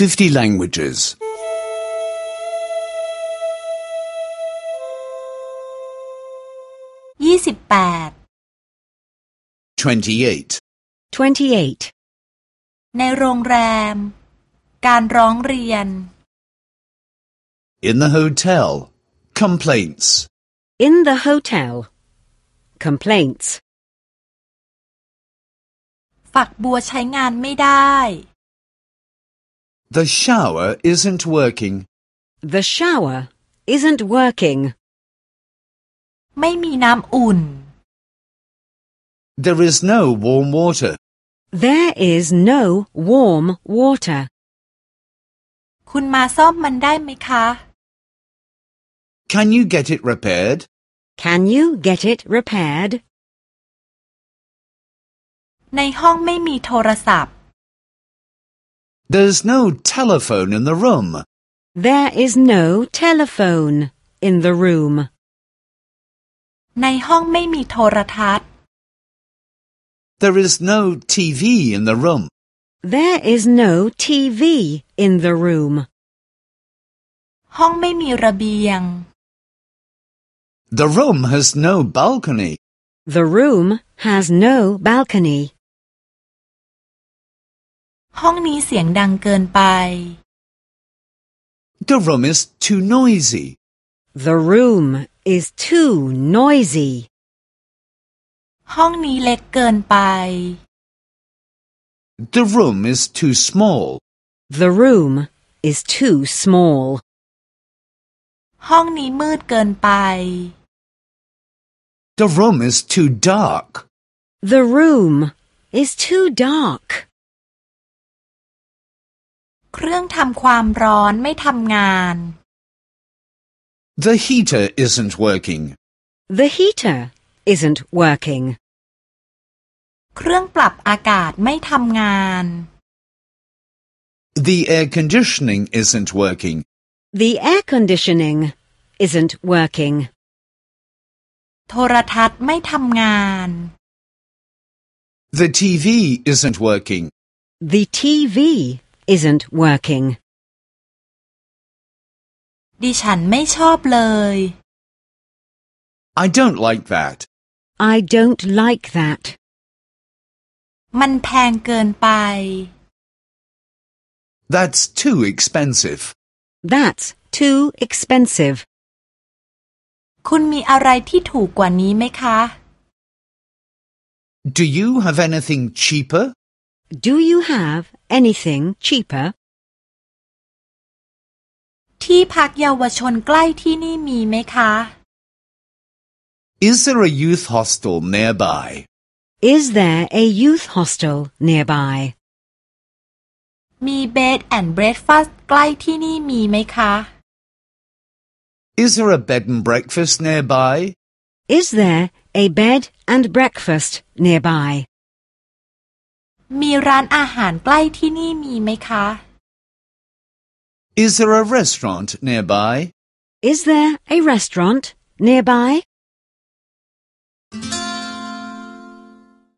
50 languages. ยี่สิบแปด 28. 28. ในโรงแรม การร้องเรียน In the hotel. Complaints. In the hotel. Complaints. ฝักบัวใช้งานไม่ได้ The shower isn't working. The shower isn't working. ไม่มีน้ำอุ่น There is no warm water. There is no warm water. คุณมาซ่อมมันได้ไหมคะ Can you get it repaired? Can you get it repaired? ในห้องไม่มีโทรศัพท์ There's no telephone in the room. There is no telephone in the room. ในห้องไม่มีโทรทัศน์ There is no TV in the room. There is no TV in the room. ห้องไม่มีระเบียง The room has no balcony. The room has no balcony. ห้องนี้เสียงดังเกินไป The room is too noisy. The room is too noisy. ห้องนี้เล็กเกินไป The room is too small. The room is too small. ห้องนี้มืดเกินไป The room is too dark. The room is too dark. เครื่องทำความร้อนไม่ทำงาน The heater isn't working. The heater isn't working. เครื่องปรับอากาศไม่ทำงาน The air conditioning isn't working. The air conditioning isn't working. โทรทัศน์ไม่ทำงาน The TV isn't working. The TV isn't working. ดิฉันไม่ชอบเลย I don't like that. I don't like that. มันแพงเกินไป That's too expensive. That's too expensive. คุณมีอะไรที่ถูกกว่านี้ไหมคะ Do you have anything cheaper? Do you have anything cheaper? ที่พักเยาวชนใกล้ที่นี่มีไหมคะ Is there a youth hostel nearby? Is there a youth hostel nearby? มีเบดแอนด์เบรดฟาสใกล้ที่นี่มีไหมคะ Is there a bed and breakfast nearby? Is there a bed and breakfast nearby? มีร้านอาหารใกล้ที่นี่มีไหมคะ Is there a restaurant nearby? Is there a restaurant nearby?